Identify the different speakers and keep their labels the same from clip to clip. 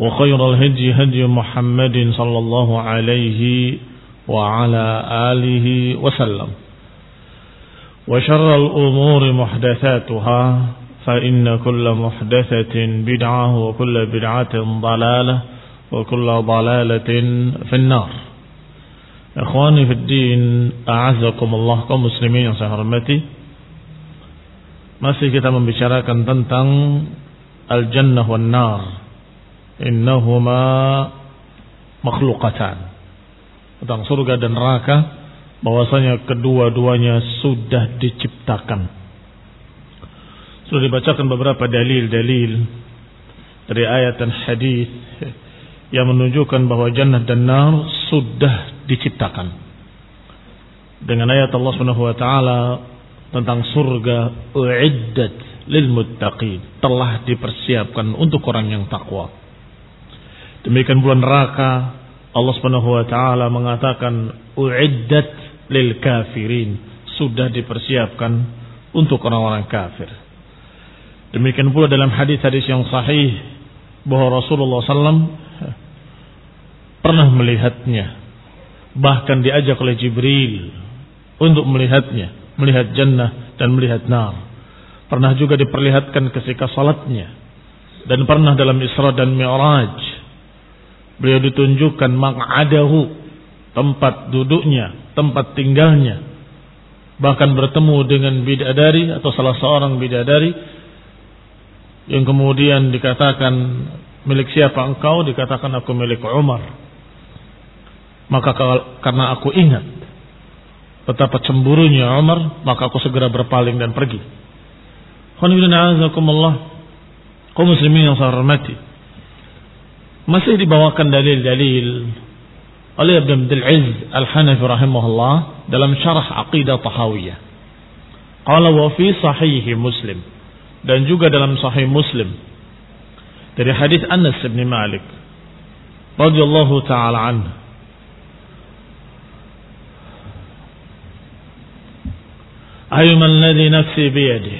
Speaker 1: وخير الهدي هدي محمد صلى الله عليه وعلى آله وسلم. وشر الأمور محدثاتها فإن كل محدثة بدعة وكل بدعة ضلالة وكل ضلالة في النار. إخواني في الدين أعزكم الله muslimin yang saya hormati. Masih kita membicarakan tentang Al-Jannah wan Nar. Innahuma makhlukatan Tentang surga dan neraka bahwasanya kedua-duanya sudah diciptakan. Sudah dibacakan beberapa dalil-dalil dari ayat dan hadis yang menunjukkan bahwa jannah dan nar sudah diciptakan. Dengan ayat Allah Subhanahu wa taala tentang surga uiddat lil muttaqin, telah dipersiapkan untuk orang yang takwa. Demikian pula neraka Allah Subhanahu wa taala mengatakan uiddat lil kafirin, sudah dipersiapkan untuk orang-orang kafir. Demikian pula dalam hadis-hadis yang sahih bahwa Rasulullah SAW pernah melihatnya, bahkan diajak oleh Jibril untuk melihatnya, melihat jannah dan melihat nar. Pernah juga diperlihatkan ketika salatnya dan pernah dalam Isra dan Mi'raj beliau ditunjukkan maq'adahu tempat duduknya, tempat tinggalnya. Bahkan bertemu dengan bidadari atau salah seorang bidadari yang kemudian dikatakan milik siapa engkau? Dikatakan aku milik Umar. Maka karena aku ingat betapa cemburunya Umar, maka aku segera berpaling dan pergi. Kau muslimin yang saya hormati. Masih dibawakan dalil-dalil oleh Ibn Abdul Aziz Al-Hanafi rahimahullah dalam syarah Aqidah Tahawiyah. Qala wa fi sahih Muslim dan juga dalam sahih Muslim dari hadis Anas bin Malik radhiyallahu taala anhu أيما الذي نفسي بيده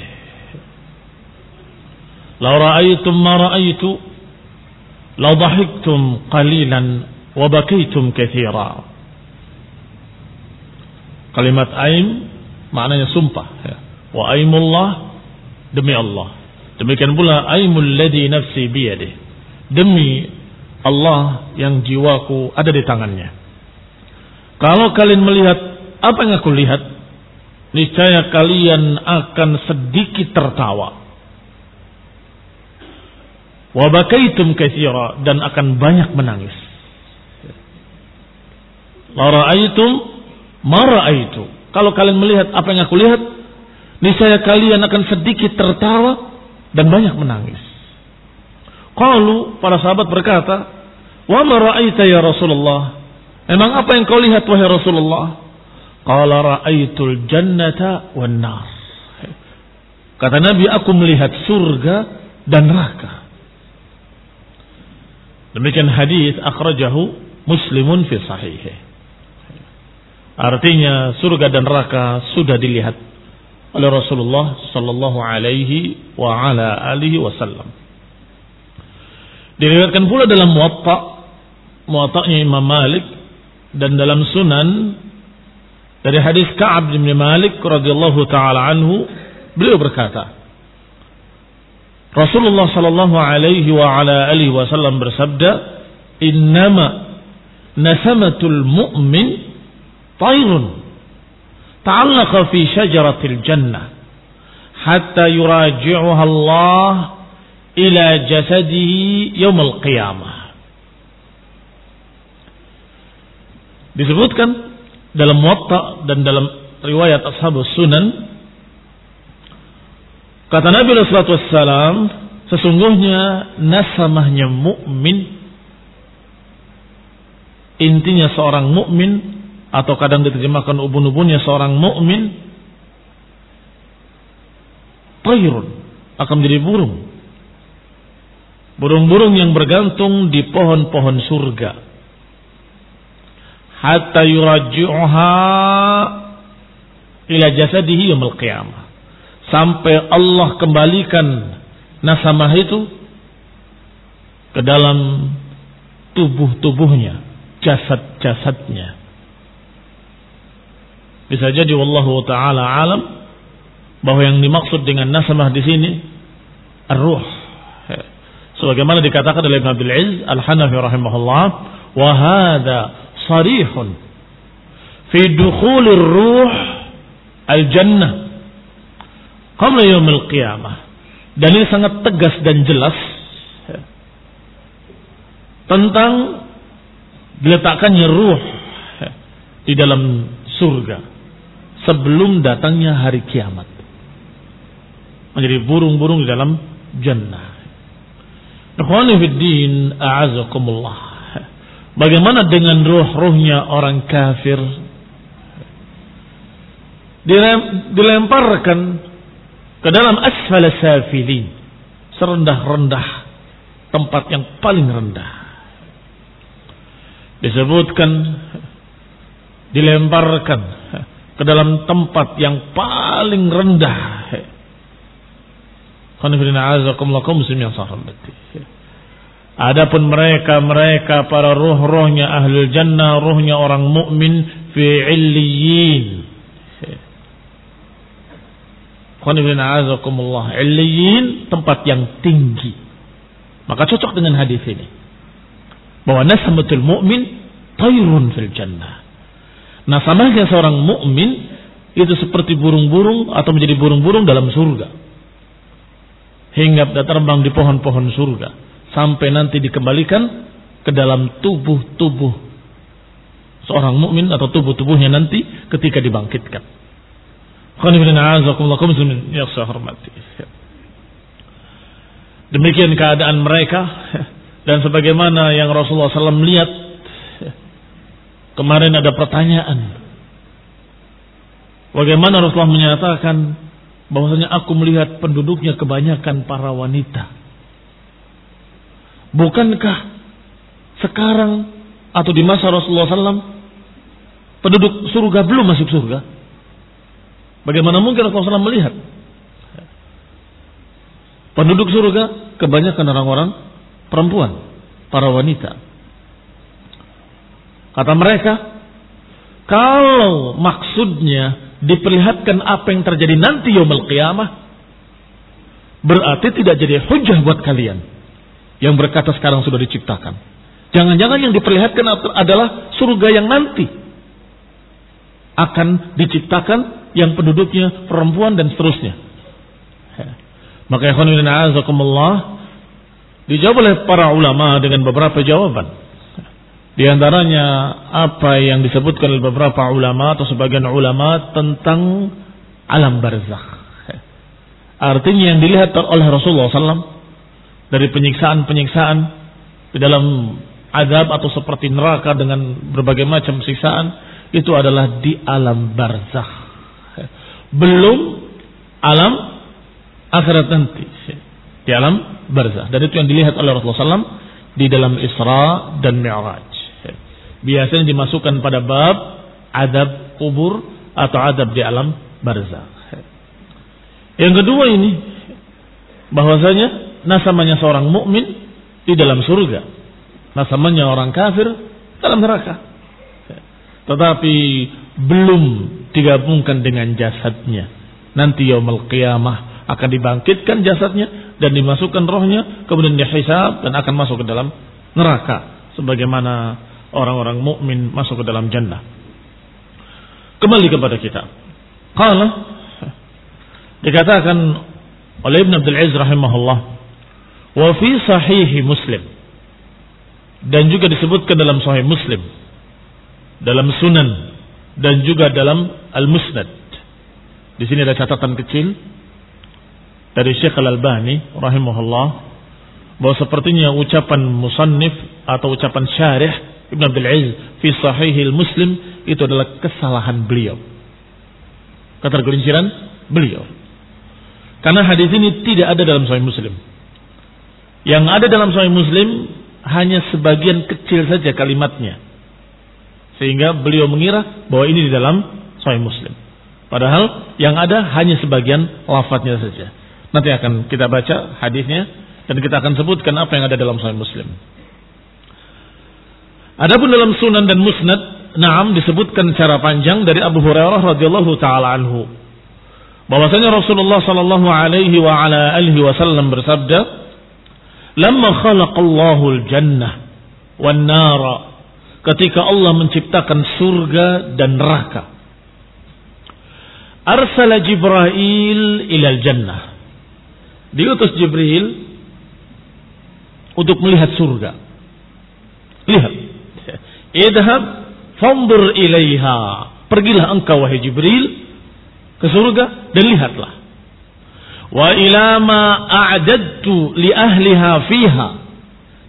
Speaker 1: لو رأيتم ما رأيت la qalilan wa bakaitum. Kalimat aim maknanya sumpah ya. Wa aimullah demi Allah. Demikian pula aimul ladzi nafsi biyadih. Demi Allah yang jiwaku ada di tangannya. Kalau kalian melihat apa yang aku lihat, niscaya kalian akan sedikit tertawa. Wa bakaitum katsira dan akan banyak menangis. La ra'aitum ma ra'aitu. Kalau kalian melihat apa yang aku lihat, niscaya kalian akan sedikit tertawa dan banyak menangis. Kalau para sahabat berkata, "Wa ma ra'aita ya Rasulullah?" Emang apa yang kau lihat wahai Rasulullah? Qala ra'aitul jannata wan nar. Kata Nabi, aku melihat surga dan neraka. Demikian hadis akhrajahu Muslimun fi sahihih. Artinya surga dan neraka sudah dilihat oleh Rasulullah sallallahu alaihi wa ala alihi wasallam. Diriwayatkan pula dalam Muwatta, Muwatta'nya Imam Malik dan dalam Sunan dari hadis Ka'ab bin Malik radhiyallahu taala anhu beliau berkata Rasulullah sallallahu alaihi wa ala alihi wasallam bersabda innama nasamatul mu'min tayrun ta'allaqa fi syajaratil jannah hatta yuraji'uha Allah ila jasadihi yaumil qiyamah disebutkan dalam muwatta dan dalam riwayat ashabus sunan kata Nabi alaihi wasallam sesungguhnya nasamahnya mukmin intinya seorang mukmin atau kadang diterjemahkan ubun-ubunnya seorang mukmin tayrun akan menjadi burung. Burung-burung yang bergantung di pohon-pohon surga. Hatta yuraji'uha ila jasadihi yaumil qiyamah sampai Allah kembalikan nasamah itu ke dalam tubuh-tubuhnya jasad-jasadnya. Bisa jadi wallahu taala alam bahwa yang dimaksud dengan nasamah di sini ar-ruh. Sebagaimana dikatakan oleh Ibn Abdul Aziz Al-Hanafi rahimahullah, wa hadha sarihun fi dukhulir ruh al-jannah qabla yaumil qiyamah. Dan ini sangat tegas dan jelas tentang diletakkannya ruh di dalam surga sebelum datangnya hari kiamat. Menjadi burung-burung di dalam jannah. A'azakumullah. Bagaimana dengan ruh-ruhnya orang kafir? Dilemparkan ke dalam asfal safilin. Serendah-rendah tempat yang paling rendah disebutkan dilemparkan ke dalam tempat yang paling rendah. Adapun mereka mereka para ruh-ruhnya ahlul jannah, ruhnya orang mukmin fi illiyin. Illiyin tempat yang tinggi. Maka cocok dengan hadis ini bahwa nasamatul mu'min tayrun fil jannah. Nasamahnya seorang mukmin itu seperti burung-burung atau menjadi burung-burung dalam surga. Hingga terbang di pohon-pohon surga sampai nanti dikembalikan ke dalam tubuh-tubuh seorang mukmin atau tubuh-tubuhnya nanti ketika dibangkitkan. Demikian keadaan mereka dan sebagaimana yang Rasulullah SAW lihat kemarin ada pertanyaan. Bagaimana Rasulullah menyatakan bahwasanya aku melihat penduduknya kebanyakan para wanita. Bukankah sekarang atau di masa Rasulullah SAW penduduk surga belum masuk surga? Bagaimana mungkin Rasulullah SAW melihat penduduk surga kebanyakan orang-orang perempuan, para wanita. Kata mereka, kalau maksudnya diperlihatkan apa yang terjadi nanti yaumul qiyamah, berarti tidak jadi hujah buat kalian yang berkata sekarang sudah diciptakan. Jangan-jangan yang diperlihatkan adalah surga yang nanti akan diciptakan yang penduduknya perempuan dan seterusnya. Maka ikhwan azakumullah Dijawab oleh para ulama dengan beberapa jawaban. Di antaranya apa yang disebutkan oleh beberapa ulama atau sebagian ulama tentang alam barzakh. Artinya yang dilihat oleh Rasulullah SAW dari penyiksaan-penyiksaan di dalam azab atau seperti neraka dengan berbagai macam siksaan itu adalah di alam barzakh. Belum alam akhirat nanti. Di alam barzakh. Dan itu yang dilihat oleh Rasulullah SAW di dalam Isra dan Mi'raj biasanya dimasukkan pada bab adab kubur atau adab di alam barzah. Yang kedua ini bahwasanya nasamanya seorang mukmin di dalam surga, nasamanya orang kafir dalam neraka. Tetapi belum digabungkan dengan jasadnya. Nanti yaumul qiyamah akan dibangkitkan jasadnya dan dimasukkan rohnya kemudian dihisab dan akan masuk ke dalam neraka sebagaimana orang-orang mukmin masuk ke dalam jannah. Kembali kepada kita. Qala dikatakan oleh Ibn Abdul Aziz rahimahullah wa fi sahih Muslim dan juga disebutkan dalam sahih Muslim dalam Sunan dan juga dalam Al-Musnad. Di sini ada catatan kecil dari Syekh Al-Albani rahimahullah bahwa sepertinya ucapan musannif atau ucapan syarih Ibn Abdul Aziz fi sahihil Muslim itu adalah kesalahan beliau. Ketergelinciran beliau. Karena hadis ini tidak ada dalam sahih Muslim. Yang ada dalam sahih Muslim hanya sebagian kecil saja kalimatnya. Sehingga beliau mengira bahwa ini di dalam sahih Muslim. Padahal yang ada hanya sebagian lafadznya saja. Nanti akan kita baca hadisnya dan kita akan sebutkan apa yang ada dalam sahih Muslim. Adapun dalam Sunan dan Musnad, Naam disebutkan secara panjang dari Abu Hurairah radhiyallahu taala anhu. Bahwasanya Rasulullah sallallahu alaihi wa ala alihi wasallam bersabda, "Lamma khalaqallahu al-jannah wan nara" Ketika Allah menciptakan surga dan neraka. Arsala Jibril ilal jannah. Diutus Jibril untuk melihat surga. Lihat. Idhab fandur ilaiha. Pergilah engkau wahai Jibril ke surga dan lihatlah. Wa ila ma a'dadtu li ahliha fiha.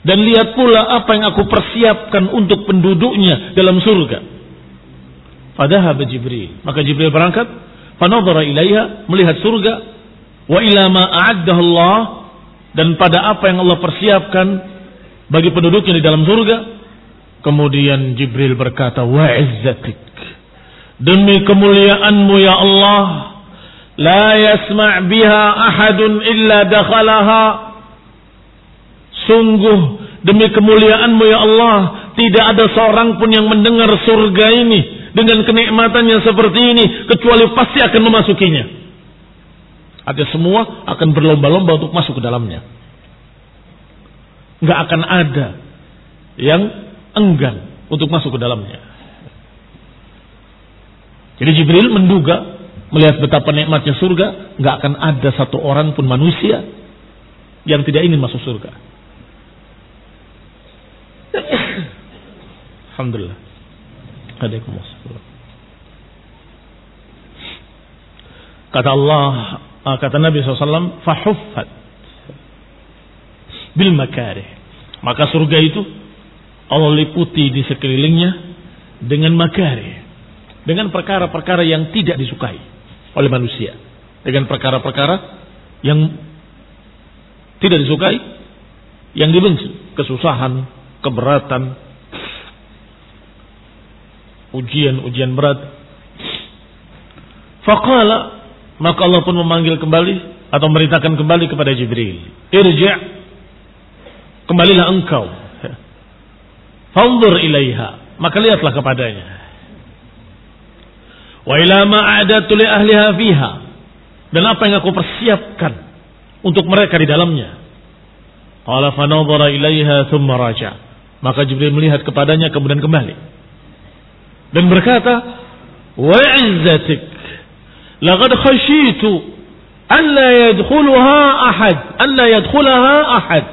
Speaker 1: Dan lihat pula apa yang aku persiapkan untuk penduduknya dalam surga. Fadahab Jibril. Maka Jibril berangkat. Fanadhara ilaiha. Melihat surga. Wa ila ma Allah. Dan pada apa yang Allah persiapkan bagi penduduknya di dalam surga Kemudian Jibril berkata, Wa izzatik. Demi kemuliaanmu ya Allah. La yasma' biha ahadun illa dakhalaha. Sungguh demi kemuliaanmu ya Allah. Tidak ada seorang pun yang mendengar surga ini. Dengan kenikmatannya seperti ini. Kecuali pasti akan memasukinya. Ada semua akan berlomba-lomba untuk masuk ke dalamnya. Nggak akan ada yang enggan untuk masuk ke dalamnya. Jadi Jibril menduga melihat betapa nikmatnya surga, nggak akan ada satu orang pun manusia yang tidak ingin masuk surga. Alhamdulillah. Kata Allah, ah, kata Nabi SAW, fahuffat bil makarih. Maka surga itu Allah liputi di sekelilingnya dengan makari. Dengan perkara-perkara yang tidak disukai oleh manusia. Dengan perkara-perkara yang tidak disukai, yang dibenci. Kesusahan, keberatan, ujian-ujian berat. Faqala, maka Allah pun memanggil kembali atau merintahkan kembali kepada Jibril. Irja' kembalilah engkau Fanzur ilaiha. Maka lihatlah kepadanya. Wa ila ma a'datu li ahliha fiha. Dan apa yang aku persiapkan untuk mereka di dalamnya. Qala fanadhara ilaiha thumma raja. Maka Jibril melihat kepadanya kemudian kembali. Dan berkata, "Wa izzatik laqad khashitu an la yadkhulaha ahad, an la yadkhulaha ahad."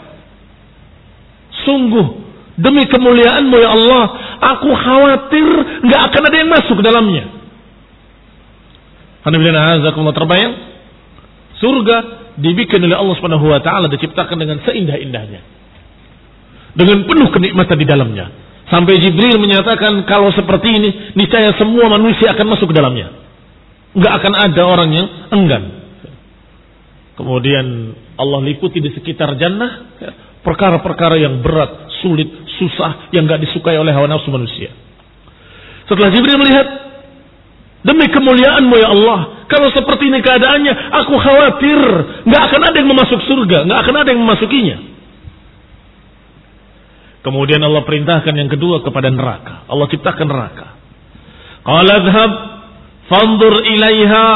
Speaker 1: Sungguh Demi kemuliaanmu ya Allah, aku khawatir nggak akan ada yang masuk ke dalamnya. Karena terbayang surga dibikin oleh Allah Subhanahu wa taala diciptakan dengan seindah-indahnya. Dengan penuh kenikmatan di dalamnya. Sampai Jibril menyatakan kalau seperti ini niscaya semua manusia akan masuk ke dalamnya. Nggak akan ada orang yang enggan. Kemudian Allah liputi di sekitar jannah perkara-perkara yang berat, sulit, susah yang nggak disukai oleh hawa nafsu manusia. Setelah Jibril melihat demi kemuliaanmu ya Allah, kalau seperti ini keadaannya, aku khawatir nggak akan ada yang memasuk surga, nggak akan ada yang memasukinya. Kemudian Allah perintahkan yang kedua kepada neraka. Allah ciptakan neraka. Qala fanzur ilaiha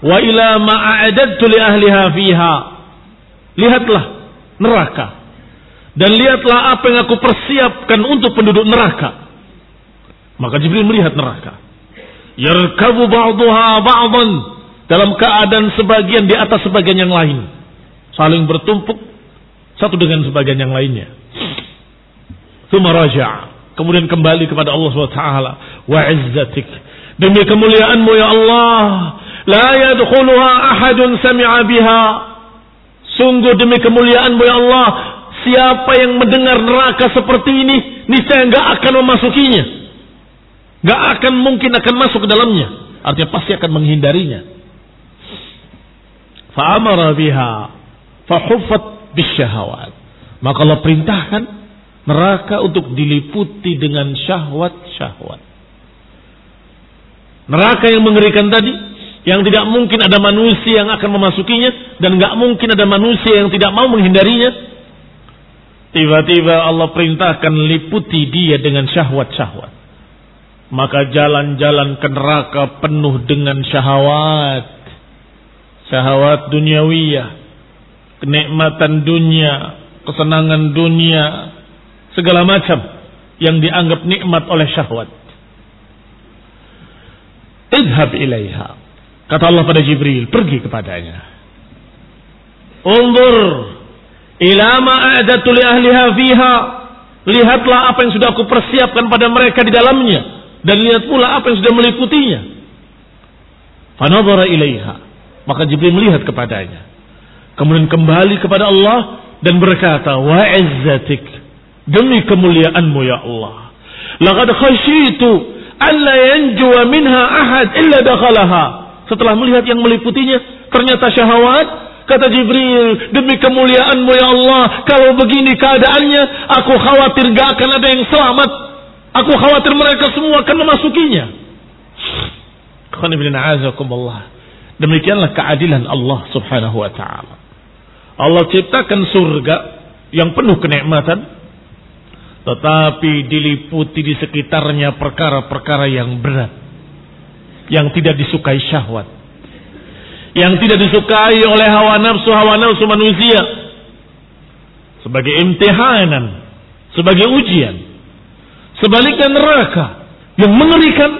Speaker 1: wa ila ma a'adadtu li ahliha fiha. Lihatlah neraka dan lihatlah apa yang aku persiapkan untuk penduduk neraka. Maka Jibril melihat neraka. Yarkabu ba'duha ba'dan. Dalam keadaan sebagian di atas sebagian yang lain. Saling bertumpuk. Satu dengan sebagian yang lainnya. Thumma raja' Kemudian kembali kepada Allah SWT. Wa izzatik. Demi kemuliaanmu ya Allah. La yadkhuluha ahadun sami'a biha. Sungguh demi kemuliaanmu ya Allah Siapa yang mendengar neraka seperti ini, niscaya nggak akan memasukinya. Nggak akan mungkin akan masuk ke dalamnya. Artinya pasti akan menghindarinya. Fa'amara biha fahuffat bisyahawat. Maka Allah perintahkan neraka untuk diliputi dengan syahwat-syahwat. Neraka yang mengerikan tadi, yang tidak mungkin ada manusia yang akan memasukinya dan nggak mungkin ada manusia yang tidak mau menghindarinya, Tiba-tiba Allah perintahkan liputi dia dengan syahwat-syahwat. Maka jalan-jalan ke neraka penuh dengan syahwat. Syahwat duniawiyah. Kenikmatan dunia. Kesenangan dunia. Segala macam yang dianggap nikmat oleh syahwat. Idhab ilaiha. Kata Allah pada Jibril, pergi kepadanya. Undur Ilama a'datu li ahliha fiha. Lihatlah apa yang sudah aku persiapkan pada mereka di dalamnya. Dan lihat pula apa yang sudah meliputinya. Fanadhara ilaiha. Maka Jibril melihat kepadanya. Kemudian kembali kepada Allah dan berkata, Wa izzatik. Demi kemuliaanmu ya Allah. Laqad khasyitu alla yanjuwa minha ahad illa dakhalaha. Setelah melihat yang meliputinya, ternyata syahwat, Kata Jibril, demi kemuliaanmu ya Allah, kalau begini keadaannya, aku khawatir gak akan ada yang selamat. Aku khawatir mereka semua akan memasukinya. Demikianlah keadilan Allah subhanahu wa ta'ala. Allah ciptakan surga yang penuh kenikmatan, tetapi diliputi di sekitarnya perkara-perkara yang berat, yang tidak disukai syahwat. Yang tidak disukai oleh hawa nafsu hawa nafsu manusia. Sebagai imtihanan, sebagai ujian. Sebaliknya neraka yang mengerikan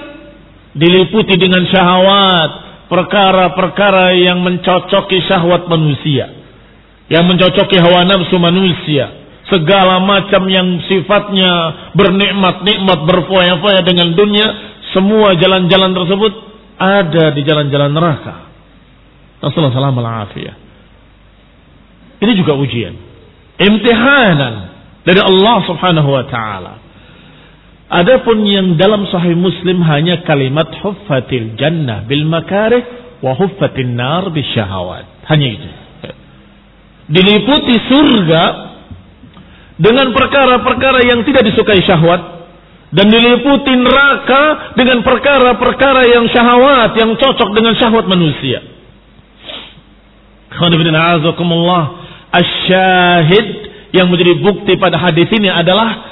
Speaker 1: diliputi dengan syahwat, perkara-perkara yang mencocoki syahwat manusia, yang mencocoki hawa nafsu manusia, segala macam yang sifatnya bernikmat-nikmat berfoya-foya dengan dunia, semua jalan-jalan tersebut ada di jalan-jalan neraka. Rasulullah Ini juga ujian. Imtihanan dari Allah subhanahu wa ta'ala. Adapun yang dalam sahih muslim hanya kalimat huffatil jannah bil makarih wa huffatin nar bil syahawat. Hanya itu. Diliputi surga dengan perkara-perkara yang tidak disukai syahwat dan diliputi neraka dengan perkara-perkara yang syahwat yang cocok dengan syahwat manusia. Asyahid yang menjadi bukti pada hadis ini adalah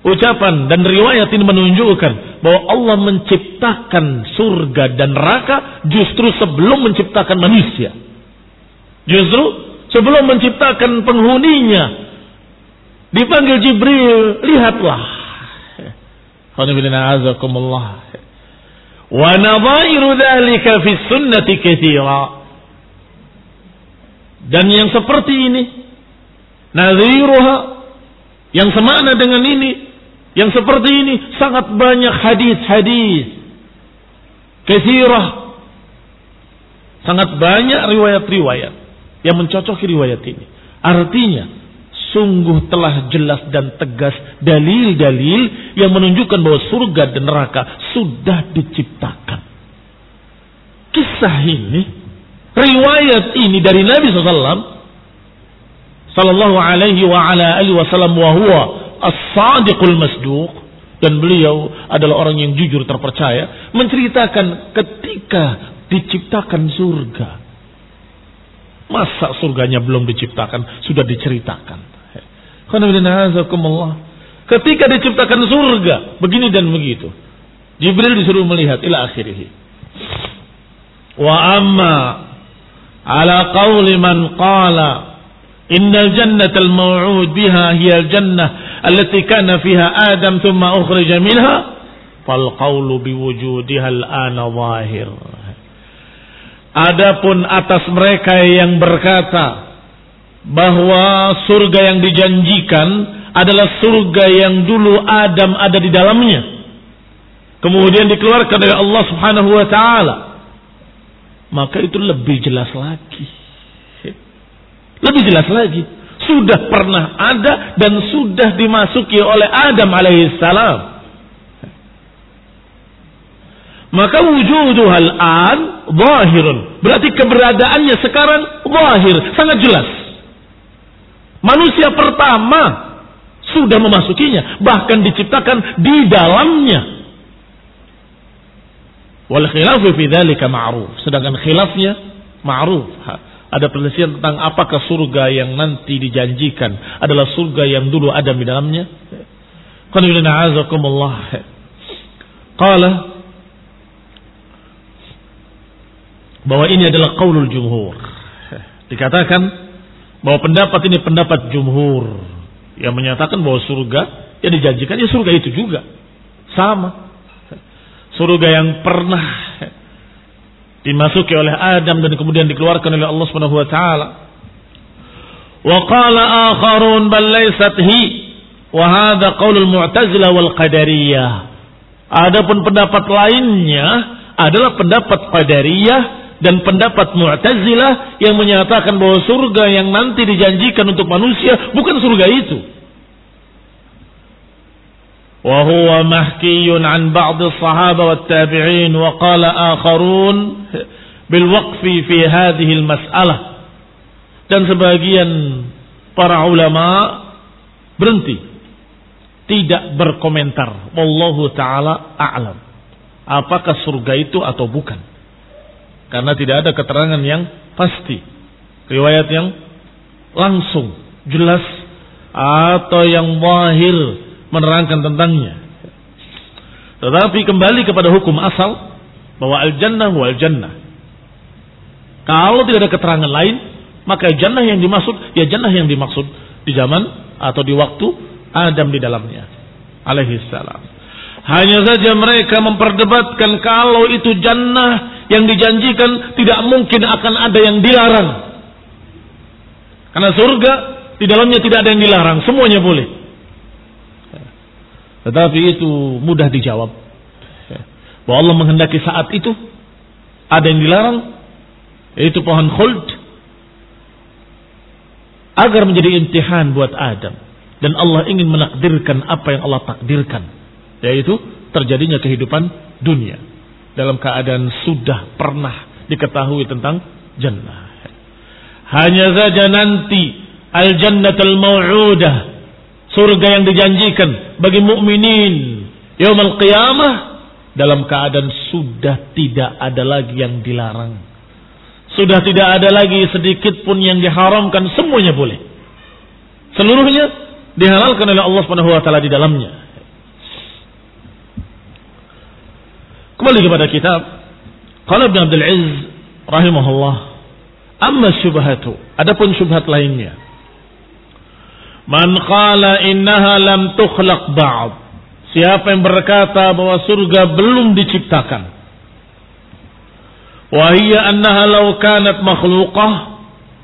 Speaker 1: ucapan dan riwayat ini menunjukkan bahwa Allah menciptakan surga dan neraka justru sebelum menciptakan manusia. Justru sebelum menciptakan penghuninya. Dipanggil Jibril, lihatlah. Wa nadhairu dhalika fi sunnati. Dan yang seperti ini nadhiruha Yang semakna dengan ini, yang seperti ini sangat banyak hadis-hadis. Kesirah. Sangat banyak riwayat-riwayat yang mencocoki riwayat ini. Artinya, sungguh telah jelas dan tegas dalil-dalil yang menunjukkan bahwa surga dan neraka sudah diciptakan. Kisah ini, riwayat ini dari Nabi SAW sallallahu alaihi wa ala alihi wasallam wa huwa as-sadiqul masduq. Dan beliau adalah orang yang jujur terpercaya menceritakan ketika diciptakan surga. Masa surganya belum diciptakan sudah diceritakan Ketika diciptakan surga, begini dan begitu. Jibril disuruh melihat ila akhirih. Wa amma ala qawli man qala innal jannatal maw'ud biha hiya jannah allati kana fiha Adam thumma ukhrija minha fal qawlu biwujudiha al-ana zahir. Adapun atas mereka yang berkata, bahwa surga yang dijanjikan adalah surga yang dulu Adam ada di dalamnya. Kemudian dikeluarkan oleh Allah Subhanahu wa taala. Maka itu lebih jelas lagi lebih jelas lagi. Sudah pernah ada dan sudah dimasuki oleh Adam alaihissalam. Maka wujuduhal an zahirun. Berarti keberadaannya sekarang zahir, sangat jelas. Manusia pertama sudah memasukinya, bahkan diciptakan di dalamnya. Wal khilafu ma'ruf. Sedangkan khilafnya ma'ruf. Ada perselisihan tentang apakah surga yang nanti dijanjikan adalah surga yang dulu ada di dalamnya. Qala bahwa ini adalah qaulul jumhur. Dikatakan bahwa pendapat ini pendapat jumhur yang menyatakan bahwa surga yang dijanjikan ya surga itu juga sama. Surga yang pernah dimasuki oleh Adam dan kemudian dikeluarkan oleh Allah Subhanahu wa taala. Wa qala akharun bal laysat hi wa hadha qaulul mu'tazilah wal qadariyah. Adapun pendapat lainnya adalah pendapat qadariyah dan pendapat Mu'tazilah yang menyatakan bahwa surga yang nanti dijanjikan untuk manusia bukan surga itu. Wa huwa mahkiyun an ba'd tabi'in. Dan sebagian para ulama berhenti tidak berkomentar. Wallahu taala a'lam. Apakah surga itu atau bukan? Karena tidak ada keterangan yang pasti riwayat yang langsung jelas atau yang wahir menerangkan tentangnya. Tetapi kembali kepada hukum asal bahwa al-jannah wal jannah. Kalau tidak ada keterangan lain, maka jannah yang dimaksud ya jannah yang dimaksud di zaman atau di waktu Adam di dalamnya. Alaihi salam. Hanya saja mereka memperdebatkan kalau itu jannah yang dijanjikan tidak mungkin akan ada yang dilarang. Karena surga di dalamnya tidak ada yang dilarang, semuanya boleh. Tetapi itu mudah dijawab. Bahwa Allah menghendaki saat itu ada yang dilarang yaitu pohon khuld agar menjadi intihan buat Adam dan Allah ingin menakdirkan apa yang Allah takdirkan yaitu terjadinya kehidupan dunia dalam keadaan sudah pernah diketahui tentang jannah hanya saja nanti al jannatul mau'udah surga yang dijanjikan bagi mukminin yaumul qiyamah dalam keadaan sudah tidak ada lagi yang dilarang. Sudah tidak ada lagi sedikit pun yang diharamkan, semuanya boleh. Seluruhnya dihalalkan oleh Allah Subhanahu wa taala di dalamnya. Kembali kepada kitab Qala Ibn Abdul Aziz rahimahullah, amma syubhatu, adapun syubhat lainnya Man qala innaha lam tukhlaq ba'd. Siapa yang berkata bahwa surga belum diciptakan. Wa hiya annaha law kanat makhluqah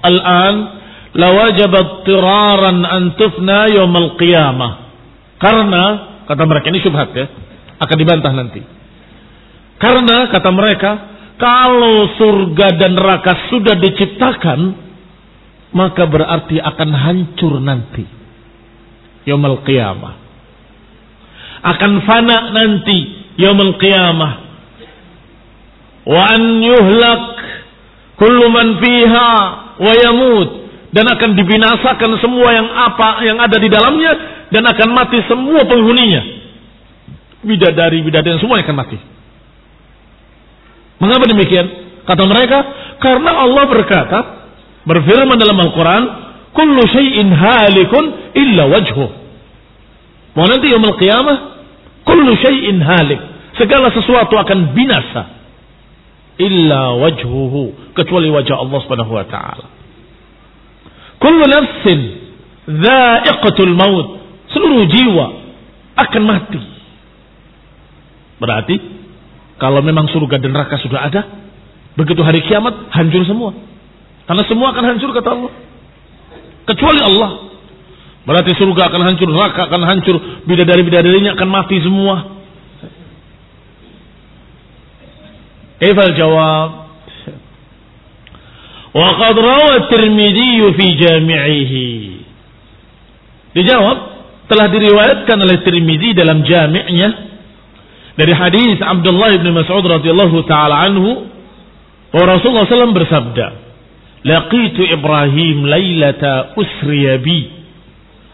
Speaker 1: al-an lawajabat tiraran an tufna yaumil qiyamah. Karena kata mereka ini syubhat ya, akan dibantah nanti. Karena kata mereka, kalau surga dan neraka sudah diciptakan, maka berarti akan hancur nanti. Yaumul qiyamah. Akan fana nanti yaumul qiyamah. Wa an yuhlak kullu man fiha wa yamut dan akan dibinasakan semua yang apa yang ada di dalamnya dan akan mati semua penghuninya. Bidadari, bidadari semua akan mati. Mengapa demikian? Kata mereka, karena Allah berkata, berfirman dalam Al-Quran, Kullu syai'in halikun illa wajhu. Mau nanti yaumul qiyamah, Kullu syai'in halik. Segala sesuatu akan binasa. Illa wajhuhu. Kecuali wajah Allah subhanahu wa ta'ala. Kullu nafsin dha'iqatul maut. Seluruh jiwa akan mati. Berarti kalau memang surga dan neraka sudah ada, begitu hari kiamat hancur semua. Karena semua akan hancur kata Allah. Kecuali Allah. Berarti surga akan hancur, neraka akan hancur, bidadari-bidadarinya akan mati semua. Eval jawab. Wa qad rawa Tirmidzi fi jami'ihi. Dijawab telah diriwayatkan oleh Tirmidzi dalam jami'nya dari hadis Abdullah bin Mas'ud radhiyallahu taala anhu bahwa Rasulullah SAW bersabda laqitu Ibrahim lailata usriya bi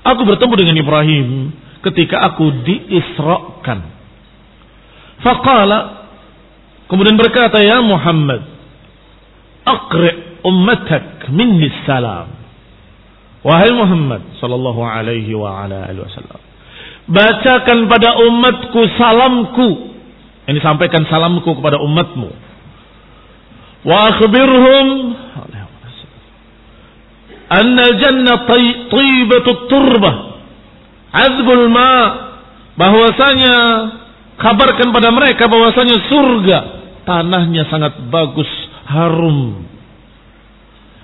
Speaker 1: aku bertemu dengan Ibrahim ketika aku diisrakan faqala kemudian berkata ya Muhammad aqri ummatak minni salam. Wahai Muhammad sallallahu alaihi wa ala alihi wasallam. Bacakan pada umatku salamku. Ini sampaikan salamku kepada umatmu. Wa akhbirhum anna jannah tayyibatut turbah. Azbul ma bahwasanya kabarkan pada mereka bahwasanya surga tanahnya sangat bagus, harum,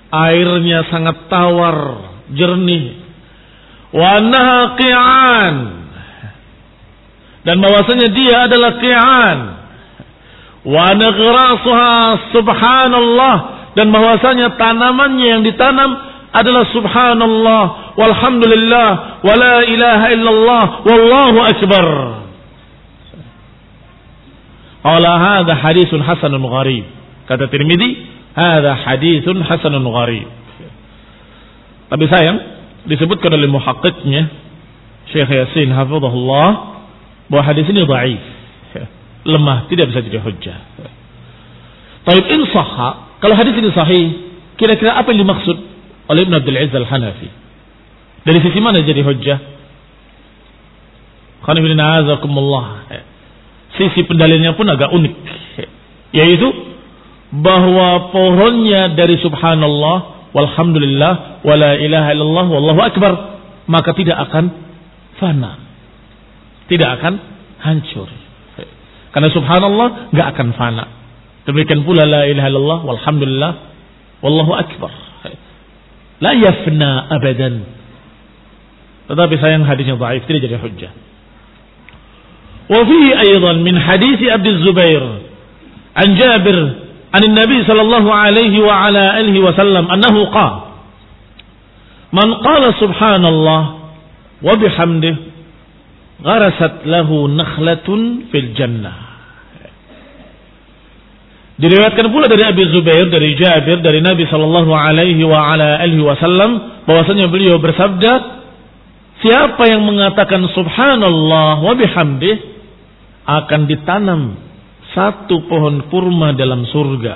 Speaker 1: airnya sangat tawar, jernih. Wa qi'an. Dan bahwasanya dia adalah qi'an. Wa nagrasuha subhanallah dan bahwasanya tanamannya yang ditanam adalah subhanallah walhamdulillah wala ilaha illallah wallahu akbar. Qala hadha hadithun hasanun gharib. Kata Tirmidzi, Hada hadithun hasanun gharib. Tapi sayang, disebutkan oleh muhakkiknya Syekh Yasin hafizahullah bahwa hadis ini dhaif. Lemah, tidak bisa jadi hujjah. Taib in sahha, kalau hadis ini sahih, kira-kira apa yang dimaksud oleh Ibn Abdul Aziz Al-Hanafi? Dari sisi mana jadi hujjah? Sisi pendalilannya pun agak unik. Yaitu bahwa pohonnya dari subhanallah walhamdulillah wala ilaha illallah wallahu akbar maka tidak akan fana tidak akan hancur. Karena subhanallah nggak akan fana. Demikian pula la ilaha illallah walhamdulillah wallahu akbar. La yafna abadan. Tetapi sayang hadisnya dhaif tidak jadi hujjah. Wa fihi aidan min hadis Abdul Zubair an Jabir an Nabi sallallahu alaihi wa ala alihi wasallam annahu qala Man qala subhanallah wa bihamdihi gharasat lahu nakhlatun fil jannah. Diriwayatkan pula dari Abi Zubair, dari Jabir, dari Nabi sallallahu Alaihi wa ala alihi Wasallam, bahwasanya beliau bersabda, siapa yang mengatakan Subhanallah wa bihamdih akan ditanam satu pohon kurma dalam surga.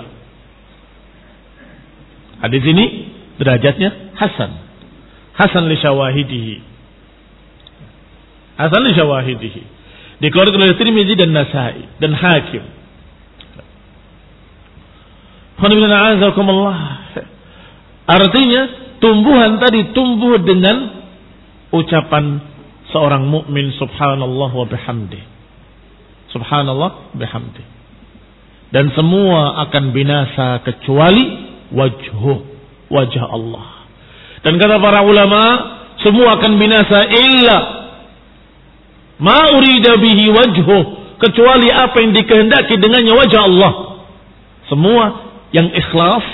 Speaker 1: Hadis ini derajatnya Hasan. Hasan li syawahidihi. Hasan li syawahidihi. Dikeluarkan oleh Tirmizi dan Nasai dan Hakim. Artinya tumbuhan tadi tumbuh dengan ucapan seorang mukmin subhanallah wa bihamdih. Subhanallah bihamdi. Dan semua akan binasa kecuali wajhu, wajah Allah. Dan kata para ulama, semua akan binasa illa ma urida bihi wajhuh kecuali apa yang dikehendaki dengannya wajah Allah. Semua yang ikhlas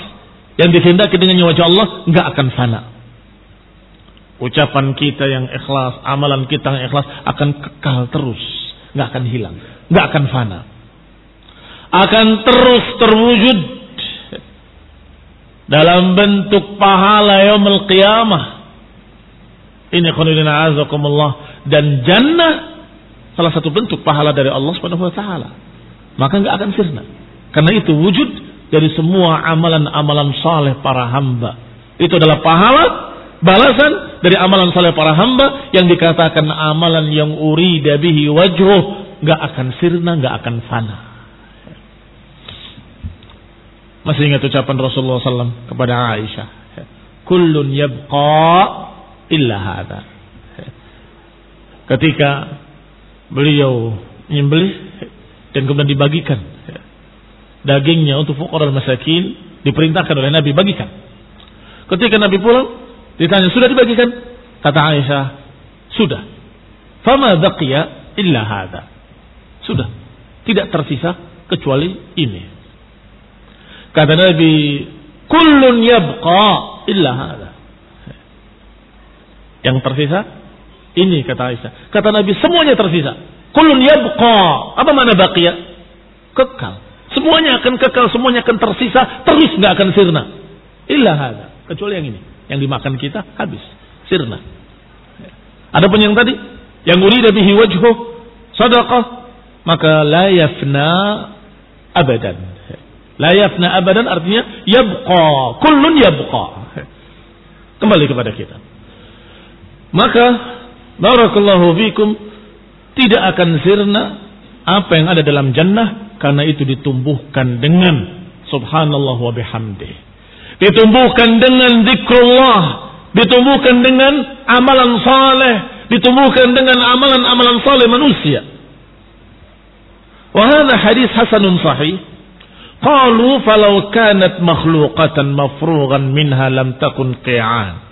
Speaker 1: yang dikehendaki dengannya wajah Allah nggak akan fana. Ucapan kita yang ikhlas, amalan kita yang ikhlas akan kekal terus, nggak akan hilang, nggak akan fana. Akan terus terwujud dalam bentuk pahala yaumul qiyamah. Ini khonidina azakumullah dan jannah salah satu bentuk pahala dari Allah Subhanahu wa taala. Maka nggak akan sirna. Karena itu wujud dari semua amalan-amalan saleh para hamba. Itu adalah pahala balasan dari amalan saleh para hamba yang dikatakan amalan yang urida bihi wajhuh nggak akan sirna, nggak akan fana. Masih ingat ucapan Rasulullah SAW kepada Aisyah. Kullun yabqa illa hada. Ketika beliau menyembelih dan kemudian dibagikan dagingnya untuk fuqara masakin diperintahkan oleh Nabi bagikan. Ketika Nabi pulang ditanya sudah dibagikan? Kata Aisyah, sudah. Fama baqiya illa hada. Sudah. Tidak tersisa kecuali ini. Kata Nabi, kullun yabqa illa hada. Yang tersisa ini kata Aisyah. Kata Nabi semuanya tersisa. Kullun yabqa. Apa mana baqiya? Kekal. Semuanya akan kekal, semuanya akan tersisa, terus nggak akan sirna. Illa hada. Kecuali yang ini. Yang dimakan kita habis. Sirna. Adapun yang tadi, yang urida bihi wajhuh sadaqah, maka la yafna abadan. La yafna abadan artinya yabqa. Kullun yabqa. Kembali kepada kita. Maka barakallahu fikum tidak akan sirna apa yang ada dalam jannah karena itu ditumbuhkan dengan subhanallah wa bihamdih. Ditumbuhkan dengan zikrullah, ditumbuhkan dengan amalan saleh, ditumbuhkan dengan amalan-amalan saleh manusia. Wahana hadis hasanun sahih Qalu falau kanat makhluqatan mafrughan minha lam takun qi'an.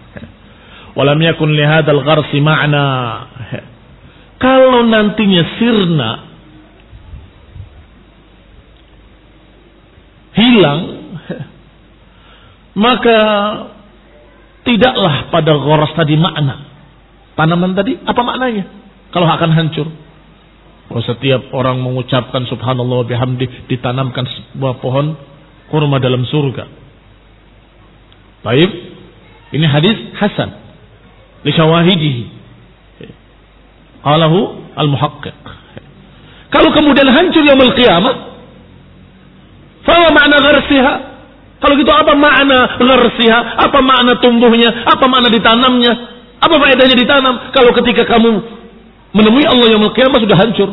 Speaker 1: Walam yakun li hadzal gharsi ma'na. Kalau nantinya sirna hilang maka tidaklah pada ghoras tadi makna. Tanaman tadi apa maknanya? Kalau akan hancur. Kalau setiap orang mengucapkan subhanallah bihamdi ditanamkan sebuah pohon kurma dalam surga. Baik. Ini hadis hasan. Li syawahidihi. Qalahu al-muhaqqiq. Kalau kemudian hancur yaumul qiyamah, fa makna gharsiha? Kalau gitu apa makna gharsiha? Apa makna tumbuhnya? Apa makna ditanamnya? Apa faedahnya ditanam? Kalau ketika kamu menemui Allah yang kiamat sudah hancur.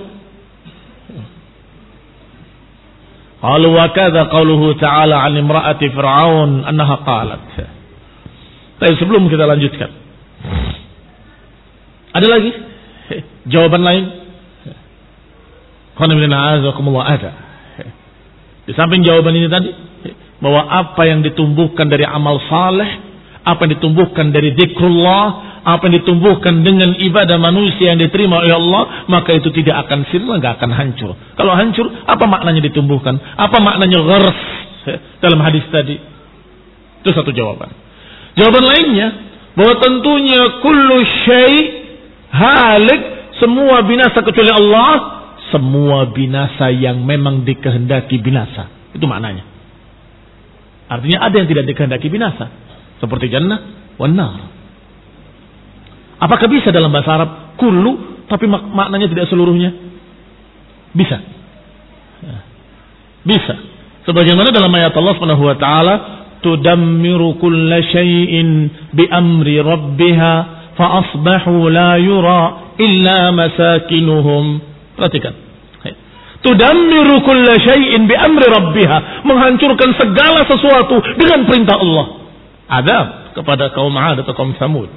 Speaker 1: Qalu wa kadza qauluhu ta'ala 'an imra'ati fir'aun annaha qalat. Tapi sebelum kita lanjutkan. Ada lagi jawaban lain? Ada. Di samping jawaban ini tadi bahwa apa yang ditumbuhkan dari amal saleh, apa yang ditumbuhkan dari zikrullah, apa yang ditumbuhkan dengan ibadah manusia yang diterima oleh Allah, maka itu tidak akan sirna, nggak akan hancur. Kalau hancur, apa maknanya ditumbuhkan? Apa maknanya ghars dalam hadis tadi? Itu satu jawaban. Jawaban lainnya, bahwa tentunya kullu syai halik, semua binasa kecuali Allah, semua binasa yang memang dikehendaki binasa. Itu maknanya. Artinya ada yang tidak dikehendaki binasa. Seperti jannah, wanar. Apakah bisa dalam bahasa Arab kullu tapi mak maknanya tidak seluruhnya? Bisa. Bisa. Sebagaimana dalam ayat Allah Subhanahu wa taala, "Tudammiru kulla syai'in bi amri rabbiha asbahu la yura illa masakinuhum." Perhatikan. Tudammiru kulla bi amri rabbiha, menghancurkan segala sesuatu dengan perintah Allah. Adab kepada kaum 'Ad atau kaum Samud.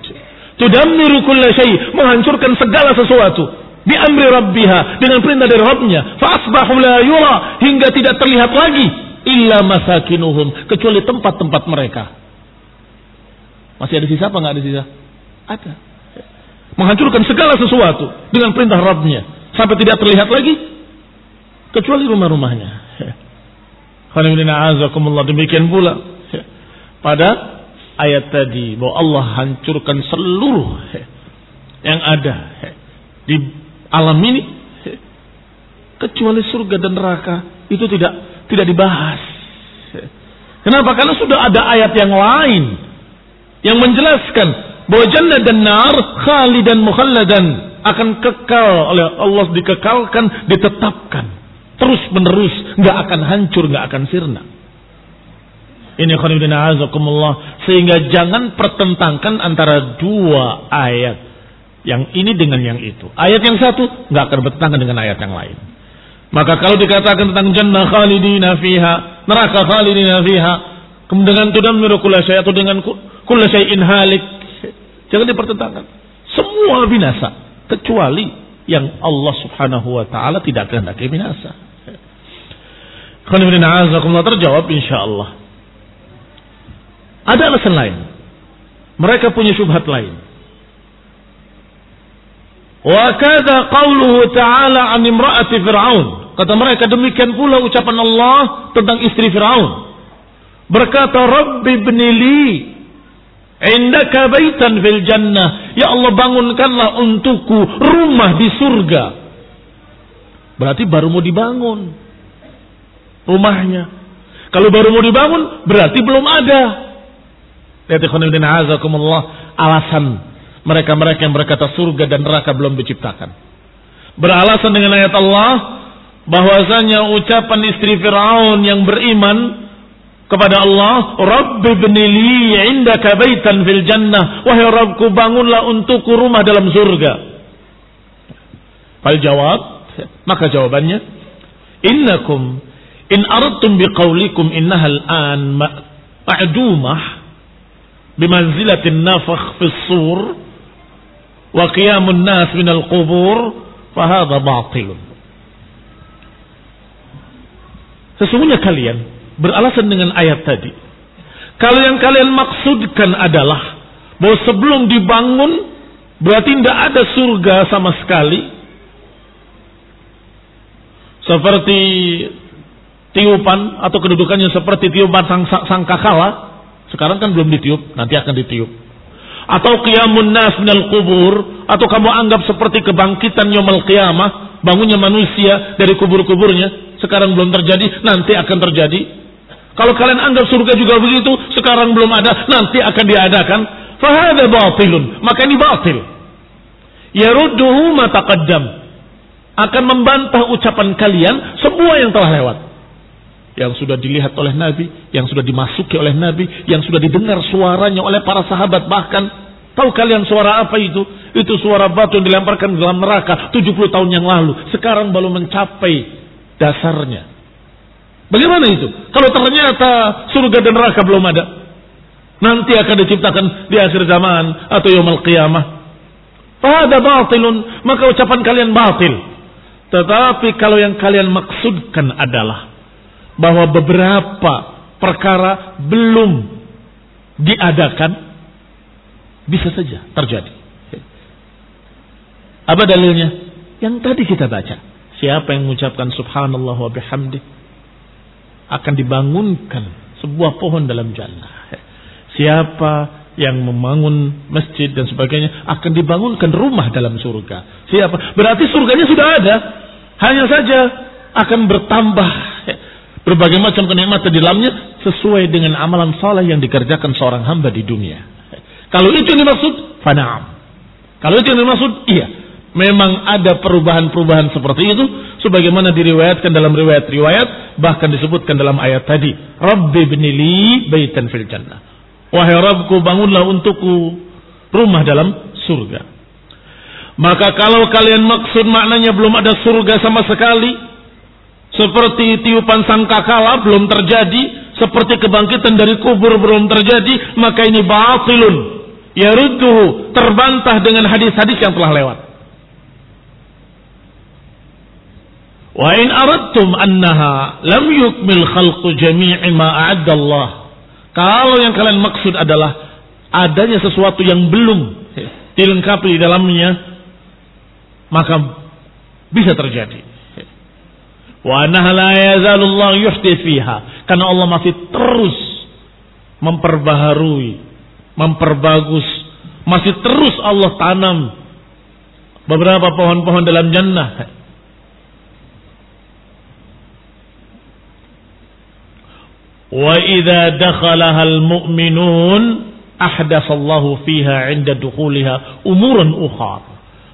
Speaker 1: Tudammiru kulla syai, menghancurkan segala sesuatu. Amri rabbiha, dengan perintah dari Rabbnya. Fa asbahu la yura, hingga tidak terlihat lagi illa masakinuhum, kecuali tempat-tempat mereka. Masih ada sisa apa nggak ada sisa? Ada. Menghancurkan segala sesuatu dengan perintah Rabbnya sampai tidak terlihat lagi kecuali rumah-rumahnya. demikian pula pada ayat tadi bahwa Allah hancurkan seluruh yang ada di alam ini kecuali surga dan neraka itu tidak tidak dibahas. Kenapa? Karena sudah ada ayat yang lain yang menjelaskan bahwa jannah dan nar khalidan mukhalladan akan kekal oleh Allah dikekalkan, ditetapkan terus menerus, nggak akan hancur, nggak akan sirna. Ini khonibina azakumullah sehingga jangan pertentangkan antara dua ayat yang ini dengan yang itu. Ayat yang satu nggak akan bertentangan dengan ayat yang lain. Maka kalau dikatakan tentang jannah khalidina fiha, neraka khalidina fiha, kemudian dengan kulla syai' atau dengan kulla syai'in halik, jangan dipertentangkan. Semua binasa kecuali yang Allah Subhanahu wa taala tidak kehendaki binasa. Khonibina azakumullah terjawab insyaallah. Ada alasan lain. Mereka punya syubhat lain. Wa kada qauluhu ta'ala an imra'ati Fir'aun. Kata mereka demikian pula ucapan Allah tentang istri Fir'aun. Berkata Rabbi ibnili indaka baitan fil jannah. Ya Allah bangunkanlah untukku rumah di surga. Berarti baru mau dibangun rumahnya. Kalau baru mau dibangun berarti belum ada. Lihat alasan mereka-mereka yang berkata surga dan neraka belum diciptakan. Beralasan dengan ayat Allah bahwasanya ucapan istri Firaun yang beriman kepada Allah, Rabbi bnili indaka baitan fil jannah. Wahai Rabbku bangunlah untukku rumah dalam surga. Fal jawab, maka jawabannya, innakum in aradtum biqaulikum innahal an ma'dumah bimanzilatin nafakh fis sur wa qiyamun nas minal qubur fahadha batil. Sesungguhnya kalian beralasan dengan ayat tadi. Kalau yang kalian maksudkan adalah bahwa sebelum dibangun berarti tidak ada surga sama sekali. Seperti tiupan atau kedudukannya seperti tiupan sang, sangkakala. Sekarang kan belum ditiup, nanti akan ditiup atau qiyamun nas minal kubur atau kamu anggap seperti kebangkitan yaumul qiyamah bangunnya manusia dari kubur-kuburnya sekarang belum terjadi nanti akan terjadi kalau kalian anggap surga juga begitu sekarang belum ada nanti akan diadakan fahada batilun maka ini batil yarudduhu ma taqaddam akan membantah ucapan kalian semua yang telah lewat yang sudah dilihat oleh Nabi, yang sudah dimasuki oleh Nabi, yang sudah didengar suaranya oleh para sahabat bahkan tahu kalian suara apa itu? Itu suara batu yang dilemparkan dalam neraka 70 tahun yang lalu. Sekarang baru mencapai dasarnya. Bagaimana itu? Kalau ternyata surga dan neraka belum ada. Nanti akan diciptakan di akhir zaman atau yaumul qiyamah. Pada batilun, maka ucapan kalian batil. Tetapi kalau yang kalian maksudkan adalah bahwa beberapa perkara belum diadakan bisa saja terjadi. Apa dalilnya? Yang tadi kita baca. Siapa yang mengucapkan subhanallah wa bihamdi akan dibangunkan sebuah pohon dalam jannah. Siapa yang membangun masjid dan sebagainya akan dibangunkan rumah dalam surga. Siapa? Berarti surganya sudah ada. Hanya saja akan bertambah berbagai macam kenikmatan di dalamnya sesuai dengan amalan saleh yang dikerjakan seorang hamba di dunia. Kalau itu yang dimaksud, fanaam. Kalau itu yang dimaksud, iya. Memang ada perubahan-perubahan seperti itu sebagaimana diriwayatkan dalam riwayat-riwayat bahkan disebutkan dalam ayat tadi Rabbi binili baitan fil jannah Wahai Rabbku bangunlah untukku rumah dalam surga Maka kalau kalian maksud maknanya belum ada surga sama sekali seperti tiupan sangkakala belum terjadi, seperti kebangkitan dari kubur belum terjadi, maka ini batilun. Yarudduhu terbantah dengan hadis-hadis yang telah lewat. Wa in aradtum annaha lam yukmil khalqu jami'i ma a'adda. Kalau yang kalian maksud adalah adanya sesuatu yang belum dilengkapi di dalamnya, maka bisa terjadi. Wa la yazalullah yuhdi fiha. Karena Allah masih terus memperbaharui, memperbagus, masih terus Allah tanam beberapa pohon-pohon dalam jannah. Wa idza dakhalaha al-mu'minun ahdatsallahu fiha 'inda dukhuliha umuran ukhar.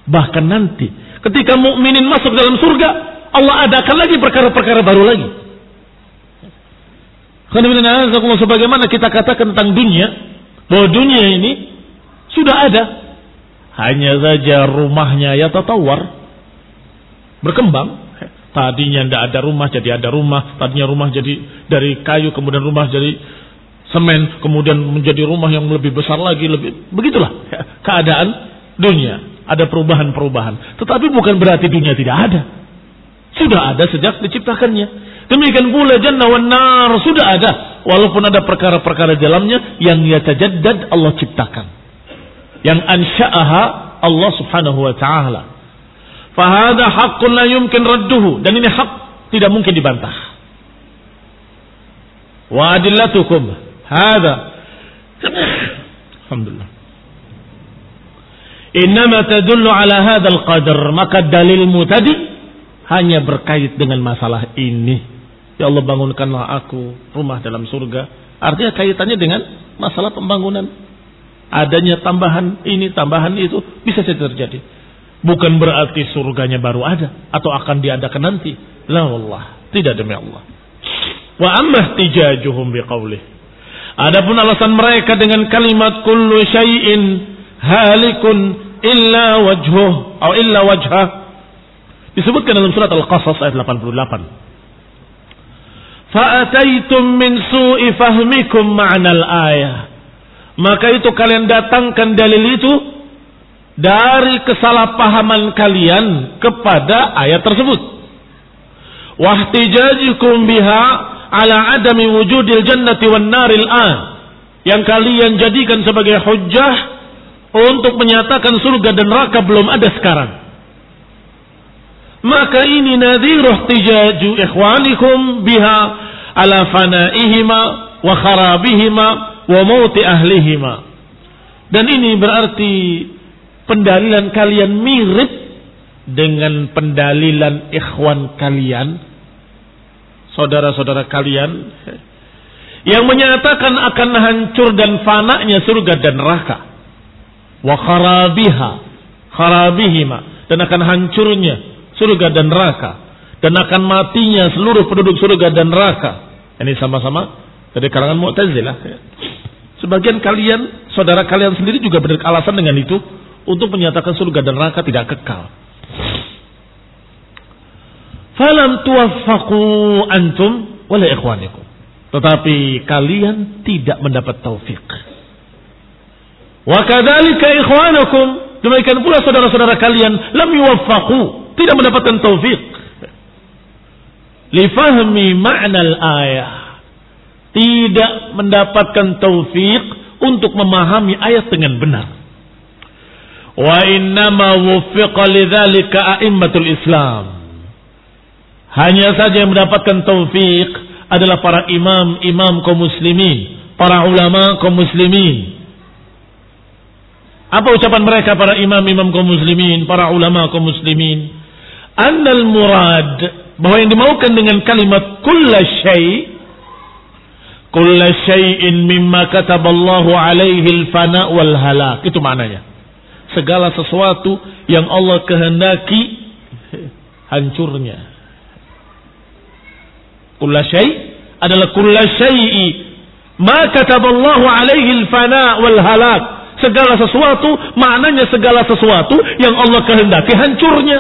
Speaker 1: Bahkan nanti ketika mukminin masuk dalam surga, Allah adakan lagi perkara-perkara baru lagi. Karena sebagaimana kita katakan tentang dunia, bahwa dunia ini sudah ada. Hanya saja rumahnya ya tatawar. Berkembang. Tadinya tidak ada rumah jadi ada rumah. Tadinya rumah jadi dari kayu kemudian rumah jadi semen. Kemudian menjadi rumah yang lebih besar lagi. lebih Begitulah keadaan dunia. Ada perubahan-perubahan. Tetapi bukan berarti dunia tidak ada. Sudah ada sejak diciptakannya. Demikian pula jannah wan nar sudah ada. Walaupun ada perkara-perkara dalamnya yang yatajaddad Allah ciptakan. Yang ansha'aha Allah subhanahu wa ta'ala. Fahada haqqun la yumkin radduhu. Dan ini hak tidak mungkin dibantah. Wa adillatukum. Hada. Alhamdulillah. Innama tadullu ala hadal qadar. Maka dalilmu tadi hanya berkait dengan masalah ini. Ya Allah bangunkanlah aku rumah dalam surga. Artinya kaitannya dengan masalah pembangunan. Adanya tambahan ini, tambahan itu bisa saja terjadi. Bukan berarti surganya baru ada atau akan diadakan nanti. La Allah, tidak demi Allah. Wa amma tijajuhum biqaulih. Adapun alasan mereka dengan kalimat kullu syai'in halikun illa wajhuh atau illa wajhah disebutkan dalam surat Al-Qasas ayat 88. Fa'ataitum min su'i fahmikum ma'nal ayah. Maka itu kalian datangkan dalil itu dari kesalahpahaman kalian kepada ayat tersebut. Wahtijajikum biha ala adami wujudil jannati wan naril an. Yang kalian jadikan sebagai hujjah untuk menyatakan surga dan neraka belum ada sekarang. Maka ini nadhiruh tijaju ikhwanikum biha ala fanaihima wa kharabihima wa mauti ahlihima. Dan ini berarti pendalilan kalian mirip dengan pendalilan ikhwan kalian, saudara-saudara kalian yang menyatakan akan hancur dan fananya surga dan neraka. Wa kharabiha kharabihima dan akan hancurnya surga dan neraka. Dan akan matinya seluruh penduduk surga dan neraka. Ini sama-sama dari kalangan Mu'tazilah. Sebagian kalian saudara kalian sendiri juga beralasan dengan itu untuk menyatakan surga dan neraka tidak kekal falam tuwaffaqu antum wala ikhwanikum tetapi kalian tidak mendapat taufik Wa kadzalika ikhwanakum, demikian pula saudara-saudara kalian lam yuwaffaqu, tidak mendapatkan taufik. Li fahmi ma'nal ayah. Tidak mendapatkan taufik untuk memahami ayat dengan benar. Wa innama wuffiqa lidzalika a'immatul Islam. Hanya saja yang mendapatkan taufik adalah para imam-imam kaum muslimin, para ulama kaum muslimin, apa ucapan mereka para imam-imam kaum muslimin, para ulama kaum muslimin? Annal murad bahwa yang dimaukan dengan kalimat kulla syai kulla syai'in mimma kataballahu alaihi al-fana wal halak. Itu maknanya. Segala sesuatu yang Allah kehendaki hancurnya. Kulla syai adalah kulla syai'i ma kataballahu alaihi al-fana wal halak segala sesuatu, maknanya segala sesuatu yang Allah kehendaki hancurnya.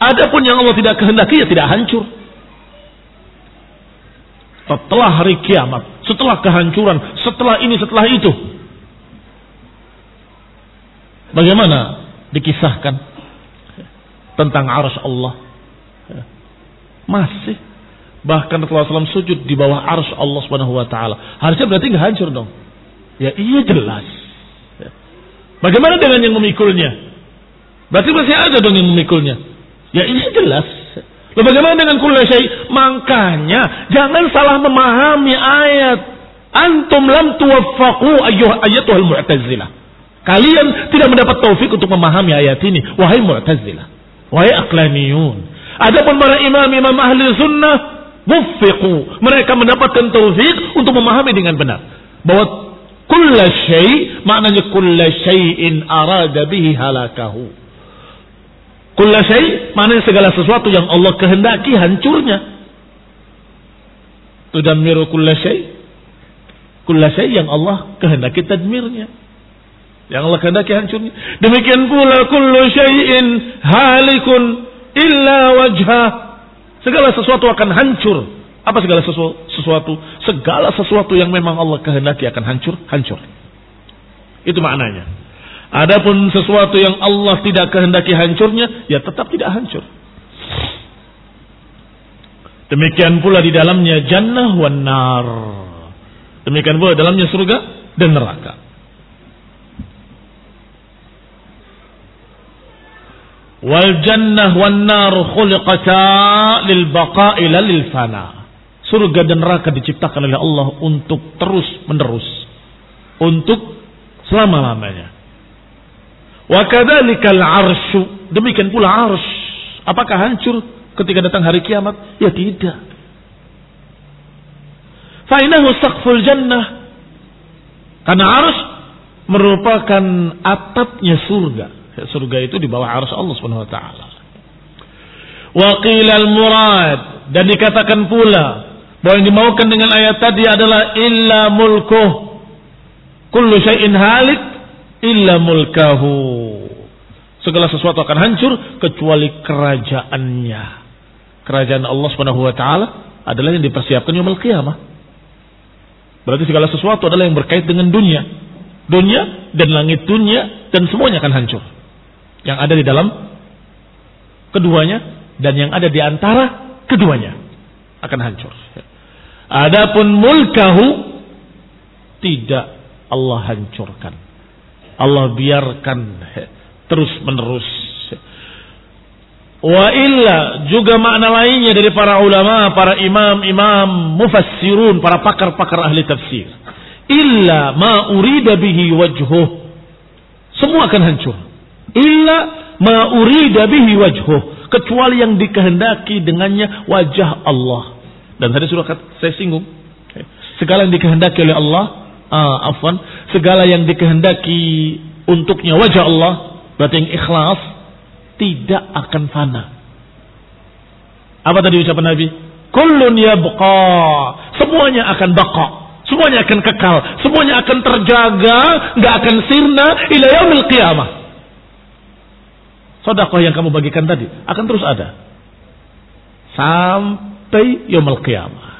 Speaker 1: Adapun yang Allah tidak kehendaki ya tidak hancur. Setelah hari kiamat, setelah kehancuran, setelah ini, setelah itu. Bagaimana dikisahkan tentang arus Allah? Masih Bahkan Rasulullah SAW sujud di bawah arus Allah Subhanahu wa taala. Harusnya berarti nggak hancur dong. Ya iya jelas. Bagaimana dengan yang memikulnya? Berarti masih ada dong yang memikulnya. Ya ini jelas. Lalu bagaimana dengan kulla syai? Makanya jangan salah memahami ayat. Antum lam tuwaffaqu ayyuh ayatuhal mu'tazilah. Kalian tidak mendapat taufik untuk memahami ayat ini. Wahai mu'tazilah. Wahai aklaniyun. Adapun para imam-imam ahli sunnah. Muffiqu. Mereka mendapatkan taufik untuk memahami dengan benar. Bahwa kulla syai maknanya kulla syai'in arada bihi halakahu. Kulla syai maknanya segala sesuatu yang Allah kehendaki hancurnya. Tudammiru kulla syai. Kulla syai yang Allah kehendaki tadmirnya. Yang Allah kehendaki hancurnya. Demikian pula kullu syai'in halikun illa wajhah. Segala sesuatu akan hancur. Apa segala sesuatu? Segala sesuatu yang memang Allah kehendaki akan hancur, hancur. Itu maknanya. Adapun sesuatu yang Allah tidak kehendaki hancurnya, ya tetap tidak hancur. Demikian pula di dalamnya jannah wan nar. Demikian pula dalamnya surga dan neraka. Wal jannah wan nar khuliqata lil baqa'i lil fana. Surga dan neraka diciptakan oleh Allah untuk terus menerus. Untuk selama-lamanya. Wa kadzalikal arsyu. Demikian pula ars. Apakah hancur ketika datang hari kiamat? Ya tidak. Fa'inahu saqful jannah. Karena ars merupakan atapnya surga. Surga itu di bawah arus Allah Subhanahu wa taala. Wa qilal murad dan dikatakan pula bahwa yang dimaukan dengan ayat tadi adalah illa mulkuh. Kullu syai'in halik illa mulkahu. Segala sesuatu akan hancur kecuali kerajaannya. Kerajaan Allah Subhanahu wa taala adalah yang dipersiapkan yaumul qiyamah. Berarti segala sesuatu adalah yang berkait dengan dunia. Dunia dan langit dunia dan semuanya akan hancur yang ada di dalam keduanya dan yang ada di antara keduanya akan hancur. Adapun mulkahu tidak Allah hancurkan. Allah biarkan terus menerus. Wa illa juga makna lainnya dari para ulama, para imam-imam mufassirun, para pakar-pakar ahli tafsir. Illa ma urida bihi wajhuh. Semua akan hancur illa ma urida bihi wajhuh. Kecuali yang dikehendaki dengannya wajah Allah. Dan tadi sudah saya singgung. Segala yang dikehendaki oleh Allah uh, afwan segala yang dikehendaki untuknya wajah Allah berarti yang ikhlas tidak akan fana. Apa tadi ucapan Nabi? Kullun yabqa. Semuanya akan baqa semuanya akan kekal. Semuanya akan terjaga. Nggak akan sirna ila yaumil qiyamah Sodakoh yang kamu bagikan tadi akan terus ada. Sampai yaumul qiyamah.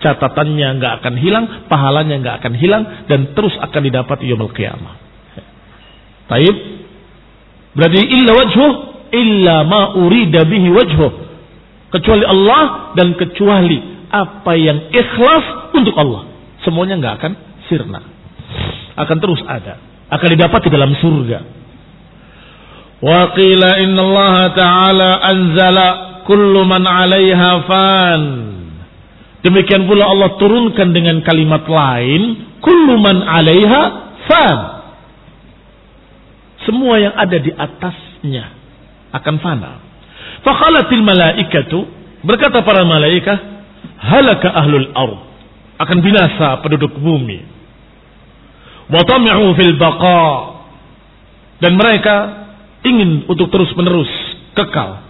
Speaker 1: Catatannya nggak akan hilang, pahalanya nggak akan hilang dan terus akan didapat yaumul qiyamah. Taib. Berarti illa wajhuh illa ma urida bihi wajhuh. Kecuali Allah dan kecuali apa yang ikhlas untuk Allah. Semuanya nggak akan sirna. Akan terus ada. Akan didapat di dalam surga. Wa qila inna Allah ta'ala anzala kullu man 'alaiha fan. Demikian pula Allah turunkan dengan kalimat lain, kullu man 'alaiha fan. Semua yang ada di atasnya akan fana. Faqalatil malaikatu berkata para malaikat, halaka ahlul ard. Akan binasa penduduk bumi. Wa tam'u fil baqa. Dan mereka ingin untuk terus menerus kekal.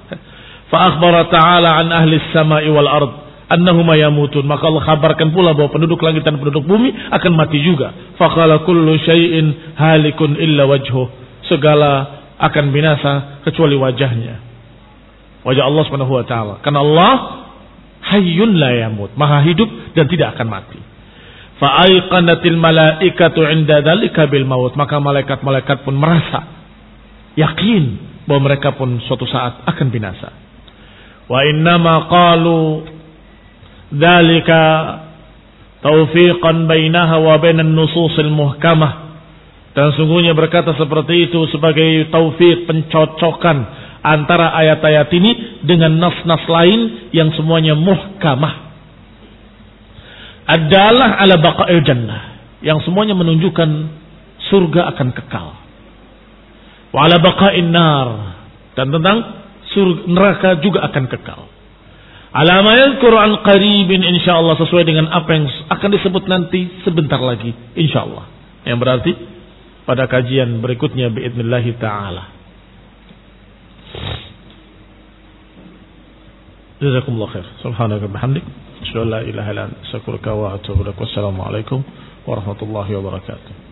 Speaker 1: Fa akhbara ta'ala an ahli samai wal ard annahuma yamutun. Maka Allah kabarkan pula bahwa penduduk langit dan penduduk bumi akan mati juga. Faqala kullu syai'in halikun illa wajhuh. Segala akan binasa kecuali wajahnya. Wajah Allah Subhanahu wa taala. Karena Allah hayyun la yamut, maha hidup dan tidak akan mati. Fa'aiqanatil malaikatu 'inda dzalika bil maut. Maka malaikat-malaikat pun merasa yakin bahwa mereka pun suatu saat akan binasa. Wa innama qalu dzalika taufiqan bainaha wa bainan nususil muhkamah dan sungguhnya berkata seperti itu sebagai taufik pencocokan antara ayat-ayat ini dengan nas-nas lain yang semuanya muhkamah. Adalah ala baqa'il jannah. Yang semuanya menunjukkan surga akan kekal. Wa ala baqa'in nar. Dan tentang surga, neraka juga akan kekal. Alama yadhkuru an qaribin insyaallah sesuai dengan apa yang akan disebut nanti sebentar lagi insyaallah. Yang berarti pada kajian berikutnya biidznillah taala. Jazakumullah khair. Subhanaka bihamdik. Asyhadu an la ilaha illa anta astaghfiruka wa atubu ilaik. Wassalamu alaikum warahmatullahi wabarakatuh.